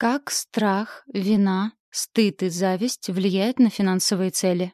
Как страх, вина, стыд и зависть влияют на финансовые цели?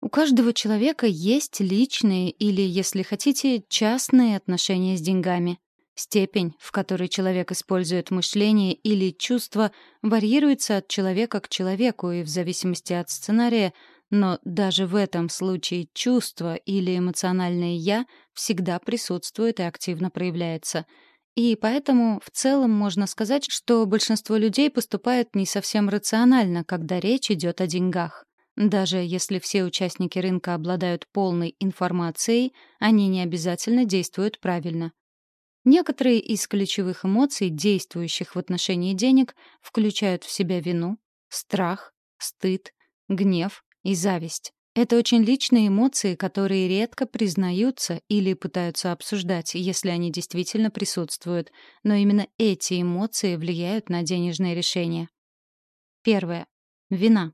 У каждого человека есть личные или, если хотите, частные отношения с деньгами. Степень, в которой человек использует мышление или чувства, варьируется от человека к человеку и в зависимости от сценария, но даже в этом случае чувство или эмоциональное «я» всегда присутствует и активно проявляется — и поэтому в целом можно сказать, что большинство людей поступает не совсем рационально, когда речь идет о деньгах. Даже если все участники рынка обладают полной информацией, они не обязательно действуют правильно. Некоторые из ключевых эмоций, действующих в отношении денег, включают в себя вину, страх, стыд, гнев и зависть. Это очень личные эмоции, которые редко признаются или пытаются обсуждать, если они действительно присутствуют, но именно эти эмоции влияют на денежные решения. Первое. Вина.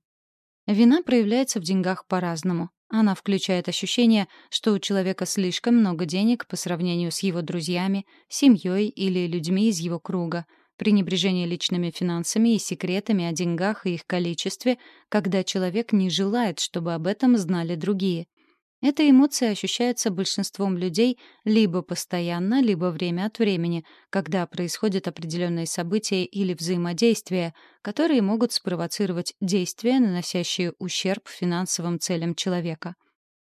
Вина проявляется в деньгах по-разному. Она включает ощущение, что у человека слишком много денег по сравнению с его друзьями, семьей или людьми из его круга — пренебрежение личными финансами и секретами о деньгах и их количестве, когда человек не желает, чтобы об этом знали другие. Эта эмоция ощущается большинством людей либо постоянно, либо время от времени, когда происходят определенные события или взаимодействия, которые могут спровоцировать действия, наносящие ущерб финансовым целям человека.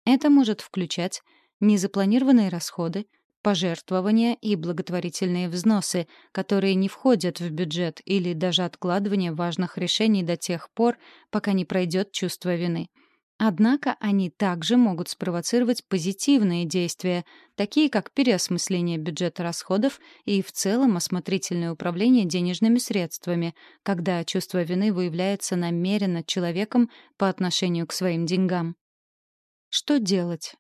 Это может включать незапланированные расходы, пожертвования и благотворительные взносы, которые не входят в бюджет или даже откладывание важных решений до тех пор, пока не пройдет чувство вины. Однако они также могут спровоцировать позитивные действия, такие как переосмысление бюджета расходов и в целом осмотрительное управление денежными средствами, когда чувство вины выявляется намеренно человеком по отношению к своим деньгам. Что делать?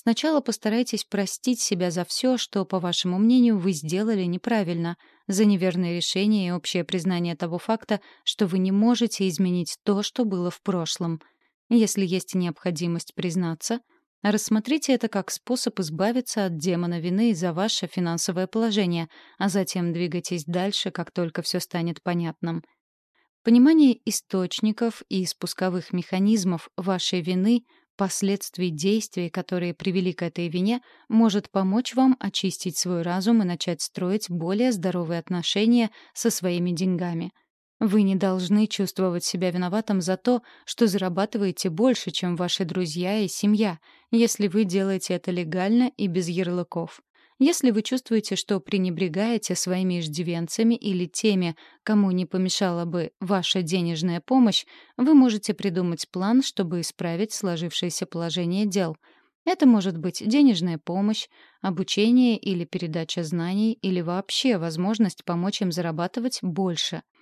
Сначала постарайтесь простить себя за все, что, по вашему мнению, вы сделали неправильно, за неверные решения и общее признание того факта, что вы не можете изменить то, что было в прошлом. Если есть необходимость признаться, рассмотрите это как способ избавиться от демона вины за ваше финансовое положение, а затем двигайтесь дальше, как только все станет понятным. Понимание источников и спусковых механизмов вашей вины — последствий действий, которые привели к этой вине, может помочь вам очистить свой разум и начать строить более здоровые отношения со своими деньгами. Вы не должны чувствовать себя виноватым за то, что зарабатываете больше, чем ваши друзья и семья, если вы делаете это легально и без ярлыков. Если вы чувствуете, что пренебрегаете своими иждивенцами или теми, кому не помешала бы ваша денежная помощь, вы можете придумать план, чтобы исправить сложившееся положение дел. Это может быть денежная помощь, обучение или передача знаний, или вообще возможность помочь им зарабатывать больше —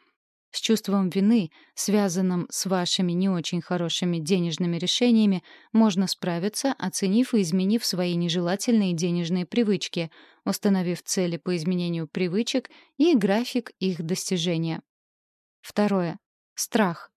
с чувством вины, связанным с вашими не очень хорошими денежными решениями, можно справиться, оценив и изменив свои нежелательные денежные привычки, установив цели по изменению привычек и график их достижения. Второе. Страх.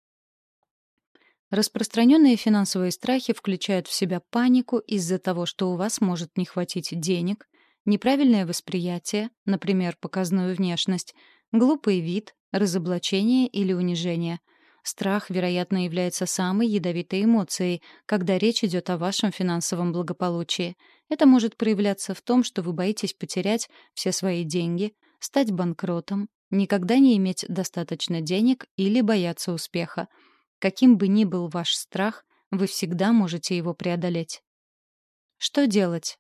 Распространенные финансовые страхи включают в себя панику из-за того, что у вас может не хватить денег, неправильное восприятие, например, показную внешность, глупый вид, разоблачение или унижение. Страх, вероятно, является самой ядовитой эмоцией, когда речь идет о вашем финансовом благополучии. Это может проявляться в том, что вы боитесь потерять все свои деньги, стать банкротом, никогда не иметь достаточно денег или бояться успеха. Каким бы ни был ваш страх, вы всегда можете его преодолеть. Что делать?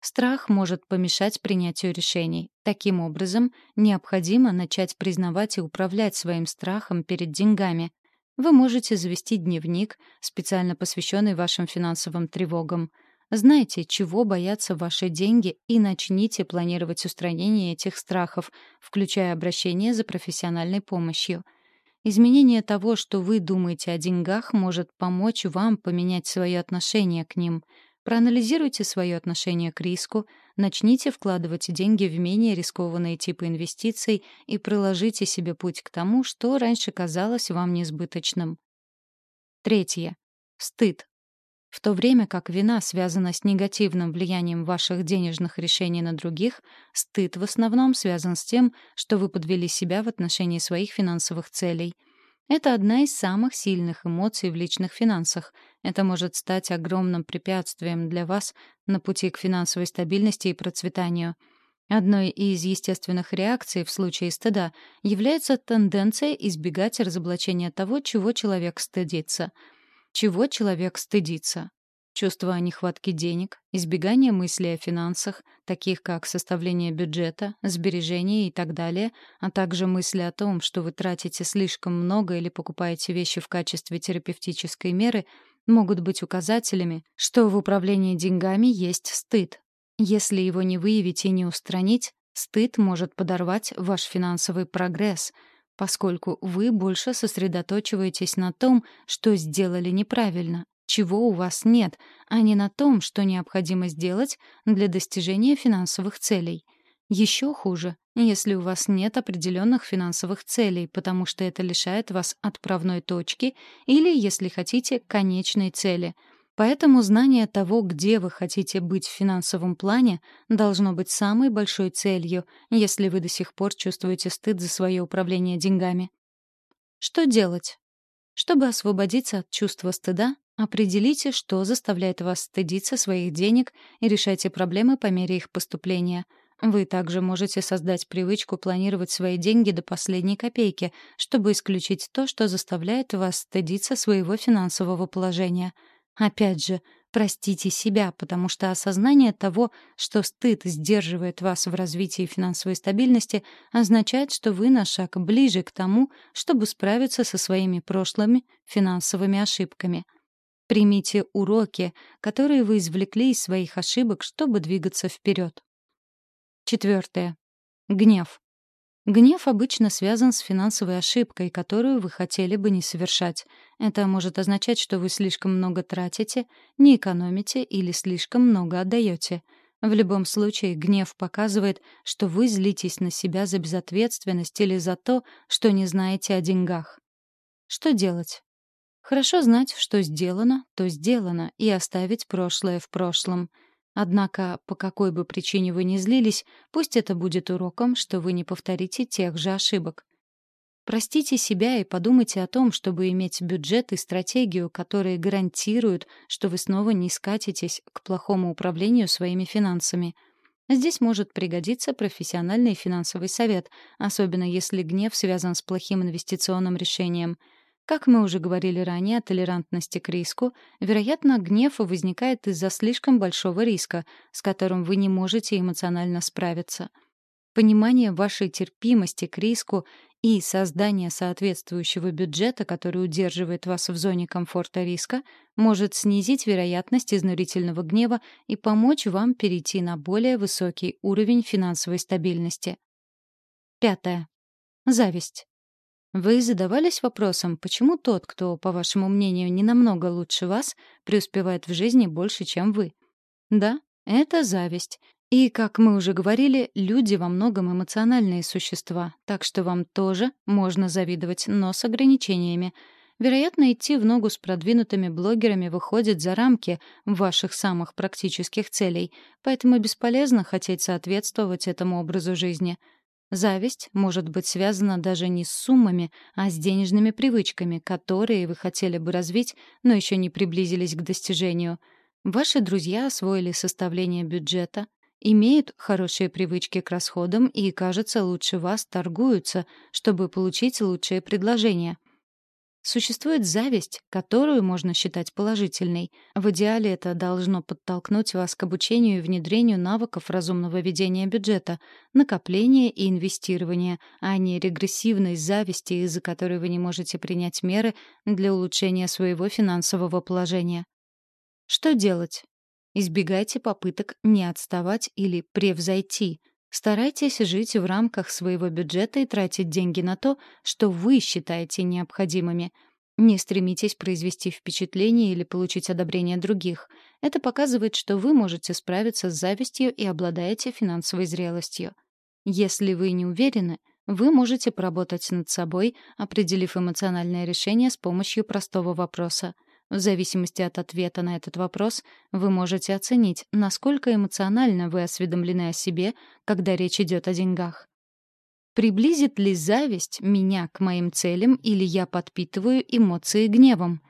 Страх может помешать принятию решений. Таким образом, необходимо начать признавать и управлять своим страхом перед деньгами. Вы можете завести дневник, специально посвященный вашим финансовым тревогам. Знайте, чего боятся ваши деньги, и начните планировать устранение этих страхов, включая обращение за профессиональной помощью. Изменение того, что вы думаете о деньгах, может помочь вам поменять свое отношение к ним — Проанализируйте свое отношение к риску, начните вкладывать деньги в менее рискованные типы инвестиций и проложите себе путь к тому, что раньше казалось вам несбыточным. Третье. Стыд. В то время как вина связана с негативным влиянием ваших денежных решений на других, стыд в основном связан с тем, что вы подвели себя в отношении своих финансовых целей. Это одна из самых сильных эмоций в личных финансах. Это может стать огромным препятствием для вас на пути к финансовой стабильности и процветанию. Одной из естественных реакций в случае стыда является тенденция избегать разоблачения того, чего человек стыдится — чего человек стыдится? Чувство нехватки денег, избегание мыслей о финансах, таких как составление бюджета, сбережения и так далее, а также мысли о том, что вы тратите слишком много или покупаете вещи в качестве терапевтической меры, могут быть указателями, что в управлении деньгами есть стыд. Если его не выявить и не устранить, стыд может подорвать ваш финансовый прогресс — поскольку вы больше сосредоточиваетесь на том, что сделали неправильно, чего у вас нет, а не на том, что необходимо сделать для достижения финансовых целей. Еще хуже, если у вас нет определенных финансовых целей, потому что это лишает вас отправной точки или, если хотите, конечной цели — Поэтому знание того, где вы хотите быть в финансовом плане, должно быть самой большой целью, если вы до сих пор чувствуете стыд за свое управление деньгами. Что делать? Чтобы освободиться от чувства стыда, определите, что заставляет вас стыдиться своих денег и решайте проблемы по мере их поступления. Вы также можете создать привычку планировать свои деньги до последней копейки, чтобы исключить то, что заставляет вас стыдиться своего финансового положения — Опять же, простите себя, потому что осознание того, что стыд сдерживает вас в развитии финансовой стабильности, означает, что вы на шаг ближе к тому, чтобы справиться со своими прошлыми финансовыми ошибками. Примите уроки, которые вы извлекли из своих ошибок, чтобы двигаться вперед. Четвертое. Гнев. Гнев обычно связан с финансовой ошибкой, которую вы хотели бы не совершать. Это может означать, что вы слишком много тратите, не экономите или слишком много отдаете. В любом случае, гнев показывает, что вы злитесь на себя за безответственность или за то, что не знаете о деньгах. Что делать? Хорошо знать, что сделано, то сделано, и оставить прошлое в прошлом — Однако, по какой бы причине вы ни злились, пусть это будет уроком, что вы не повторите тех же ошибок. Простите себя и подумайте о том, чтобы иметь бюджет и стратегию, которые гарантируют, что вы снова не скатитесь к плохому управлению своими финансами. Здесь может пригодиться профессиональный финансовый совет, особенно если гнев связан с плохим инвестиционным решением — как мы уже говорили ранее о толерантности к риску, вероятно, гнев возникает из-за слишком большого риска, с которым вы не можете эмоционально справиться. Понимание вашей терпимости к риску и создание соответствующего бюджета, который удерживает вас в зоне комфорта риска, может снизить вероятность изнурительного гнева и помочь вам перейти на более высокий уровень финансовой стабильности. Пятое. Зависть. Вы задавались вопросом, почему тот, кто, по вашему мнению, не намного лучше вас, преуспевает в жизни больше, чем вы? Да, это зависть. И, как мы уже говорили, люди во многом эмоциональные существа, так что вам тоже можно завидовать, но с ограничениями. Вероятно, идти в ногу с продвинутыми блогерами выходит за рамки ваших самых практических целей, поэтому бесполезно хотеть соответствовать этому образу жизни — Зависть может быть связана даже не с суммами, а с денежными привычками, которые вы хотели бы развить, но еще не приблизились к достижению. Ваши друзья освоили составление бюджета, имеют хорошие привычки к расходам и, кажется, лучше вас торгуются, чтобы получить лучшее предложение. Существует зависть, которую можно считать положительной. В идеале это должно подтолкнуть вас к обучению и внедрению навыков разумного ведения бюджета, накопления и инвестирования, а не регрессивной зависти, из-за которой вы не можете принять меры для улучшения своего финансового положения. Что делать? Избегайте попыток не отставать или превзойти. Старайтесь жить в рамках своего бюджета и тратить деньги на то, что вы считаете необходимыми. Не стремитесь произвести впечатление или получить одобрение других. Это показывает, что вы можете справиться с завистью и обладаете финансовой зрелостью. Если вы не уверены, вы можете поработать над собой, определив эмоциональное решение с помощью простого вопроса. В зависимости от ответа на этот вопрос вы можете оценить, насколько эмоционально вы осведомлены о себе, когда речь идет о деньгах. Приблизит ли зависть меня к моим целям или я подпитываю эмоции гневом?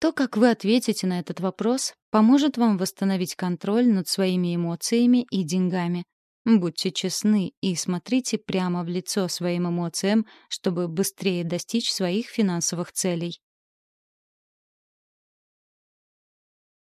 То, как вы ответите на этот вопрос, поможет вам восстановить контроль над своими эмоциями и деньгами. Будьте честны и смотрите прямо в лицо своим эмоциям, чтобы быстрее достичь своих финансовых целей.